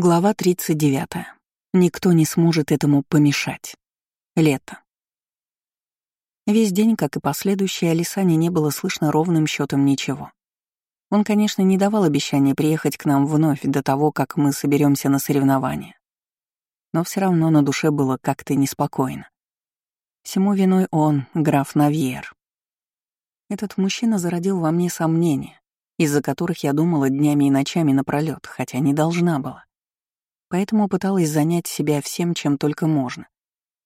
Глава 39. Никто не сможет этому помешать. Лето. Весь день, как и последующий, Алисане не было слышно ровным счетом ничего. Он, конечно, не давал обещания приехать к нам вновь до того, как мы соберемся на соревнования. Но все равно на душе было как-то неспокойно. Всему виной он, граф Навьер. Этот мужчина зародил во мне сомнения, из-за которых я думала днями и ночами напролёт, хотя не должна была поэтому пыталась занять себя всем, чем только можно.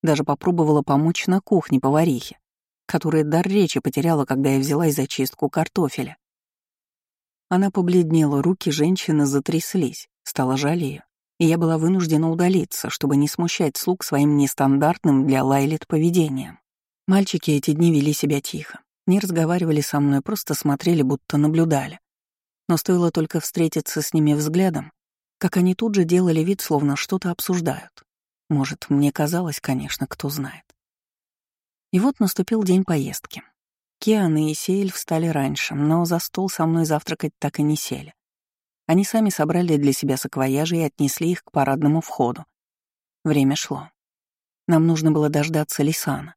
Даже попробовала помочь на кухне поварихе, которая дар речи потеряла, когда я взялась за чистку картофеля. Она побледнела, руки женщины затряслись, стало жаль ее, и я была вынуждена удалиться, чтобы не смущать слуг своим нестандартным для Лайлет поведением. Мальчики эти дни вели себя тихо, не разговаривали со мной, просто смотрели, будто наблюдали. Но стоило только встретиться с ними взглядом, как они тут же делали вид, словно что-то обсуждают. Может, мне казалось, конечно, кто знает. И вот наступил день поездки. Киан и Сеэль встали раньше, но за стол со мной завтракать так и не сели. Они сами собрали для себя саквояжи и отнесли их к парадному входу. Время шло. Нам нужно было дождаться Лисана.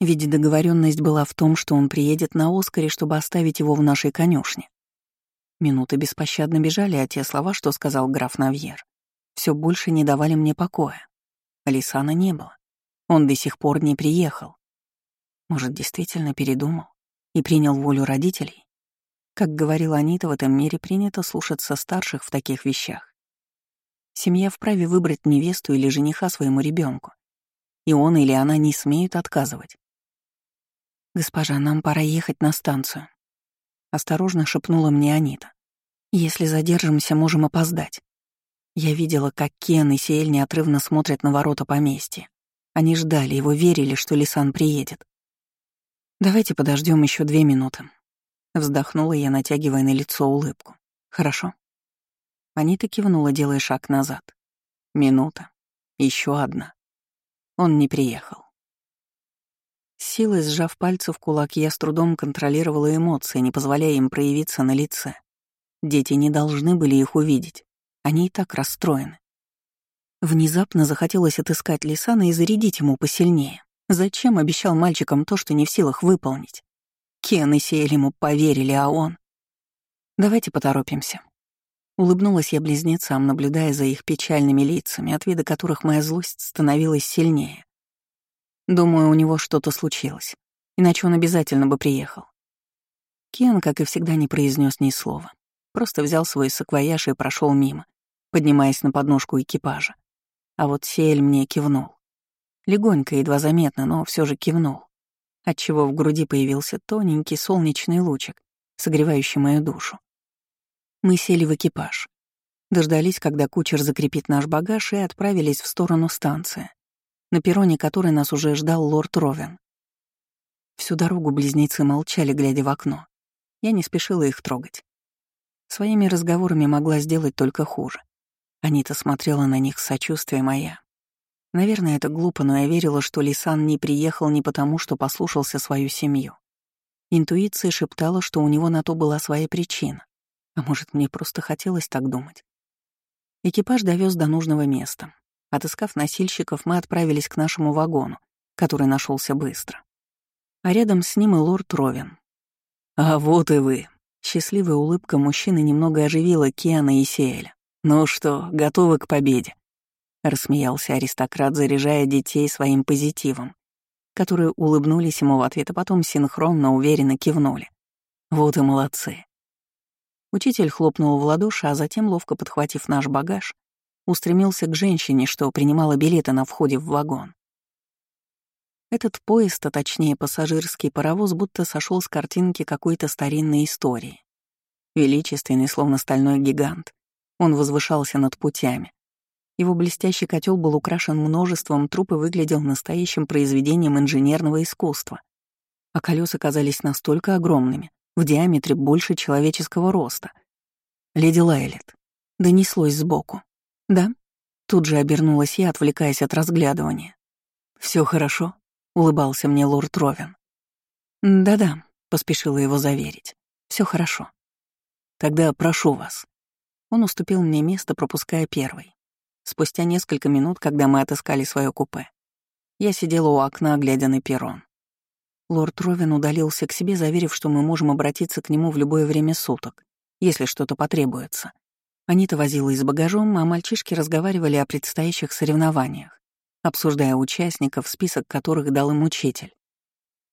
Ведь договоренность была в том, что он приедет на Оскаре, чтобы оставить его в нашей конюшне. Минуты беспощадно бежали, а те слова, что сказал граф Навьер, все больше не давали мне покоя. Алисана не было. Он до сих пор не приехал. Может, действительно передумал и принял волю родителей? Как говорила Анита, в этом мире принято слушаться старших в таких вещах. Семья вправе выбрать невесту или жениха своему ребенку, и он или она не смеют отказывать. «Госпожа, нам пора ехать на станцию», — осторожно шепнула мне Анита. «Если задержимся, можем опоздать». Я видела, как Кен и Сиэль неотрывно смотрят на ворота поместья. Они ждали его, верили, что Лисан приедет. «Давайте подождем еще две минуты». Вздохнула я, натягивая на лицо улыбку. «Хорошо?» Анита кивнула, делая шаг назад. Минута. Еще одна. Он не приехал. Силой сжав пальцы в кулак, я с трудом контролировала эмоции, не позволяя им проявиться на лице. Дети не должны были их увидеть. Они и так расстроены. Внезапно захотелось отыскать Лисана и зарядить ему посильнее. Зачем обещал мальчикам то, что не в силах выполнить? Кен и Сиэль ему поверили, а он... Давайте поторопимся. Улыбнулась я близнецам, наблюдая за их печальными лицами, от вида которых моя злость становилась сильнее. Думаю, у него что-то случилось, иначе он обязательно бы приехал. Кен, как и всегда, не произнес ни слова. Просто взял свой саквояж и прошел мимо, поднимаясь на подножку экипажа. А вот Сель мне кивнул. Легонько, едва заметно, но все же кивнул, отчего в груди появился тоненький солнечный лучик, согревающий мою душу. Мы сели в экипаж. Дождались, когда кучер закрепит наш багаж, и отправились в сторону станции на перроне которой нас уже ждал лорд Ровен. Всю дорогу близнецы молчали, глядя в окно. Я не спешила их трогать. Своими разговорами могла сделать только хуже. Анита смотрела на них с сочувствием моя. Наверное, это глупо, но я верила, что Лисан не приехал не потому, что послушался свою семью. Интуиция шептала, что у него на то была своя причина. А может, мне просто хотелось так думать. Экипаж довез до нужного места. Отыскав носильщиков, мы отправились к нашему вагону, который нашелся быстро. А рядом с ним и лорд Ровен. «А вот и вы!» Счастливая улыбка мужчины немного оживила Киана и Сиэля. «Ну что, готовы к победе?» Рассмеялся аристократ, заряжая детей своим позитивом, которые улыбнулись ему в ответ, а потом синхронно, уверенно кивнули. «Вот и молодцы!» Учитель хлопнул в ладоши, а затем, ловко подхватив наш багаж, устремился к женщине, что принимала билеты на входе в вагон. Этот поезд, а точнее пассажирский паровоз, будто сошел с картинки какой-то старинной истории. Величественный, словно стальной гигант, он возвышался над путями. Его блестящий котел был украшен множеством труп и выглядел настоящим произведением инженерного искусства. А колеса казались настолько огромными, в диаметре больше человеческого роста. Леди Лайлет донеслось сбоку. «Да?» Тут же обернулась я, отвлекаясь от разглядывания. Все хорошо?» — улыбался мне лорд Ровен. «Да-да», — поспешила его заверить. Все хорошо». «Тогда прошу вас». Он уступил мне место, пропуская первый. Спустя несколько минут, когда мы отыскали свое купе, я сидела у окна, глядя на перрон. Лорд Ровен удалился к себе, заверив, что мы можем обратиться к нему в любое время суток, если что-то потребуется. Анита возилась с багажом, а мальчишки разговаривали о предстоящих соревнованиях, обсуждая участников, список которых дал им учитель.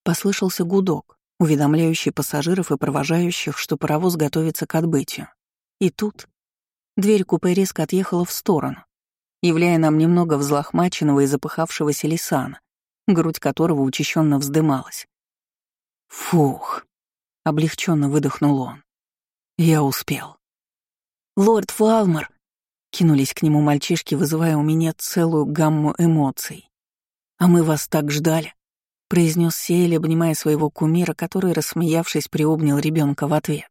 Послышался гудок, уведомляющий пассажиров и провожающих, что паровоз готовится к отбытию. И тут дверь купе резко отъехала в сторону, являя нам немного взлохмаченного и запыхавшегося Лисана, грудь которого учащенно вздымалась. «Фух!» — облегченно выдохнул он. «Я успел». «Лорд Фалмер!» — кинулись к нему мальчишки, вызывая у меня целую гамму эмоций. «А мы вас так ждали!» — произнес Сиэль, обнимая своего кумира, который, рассмеявшись, приобнял ребенка в ответ.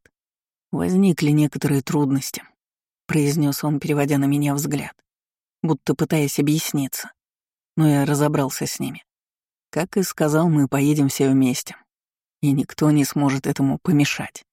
«Возникли некоторые трудности», — произнес он, переводя на меня взгляд, будто пытаясь объясниться. Но я разобрался с ними. Как и сказал, мы поедем все вместе, и никто не сможет этому помешать.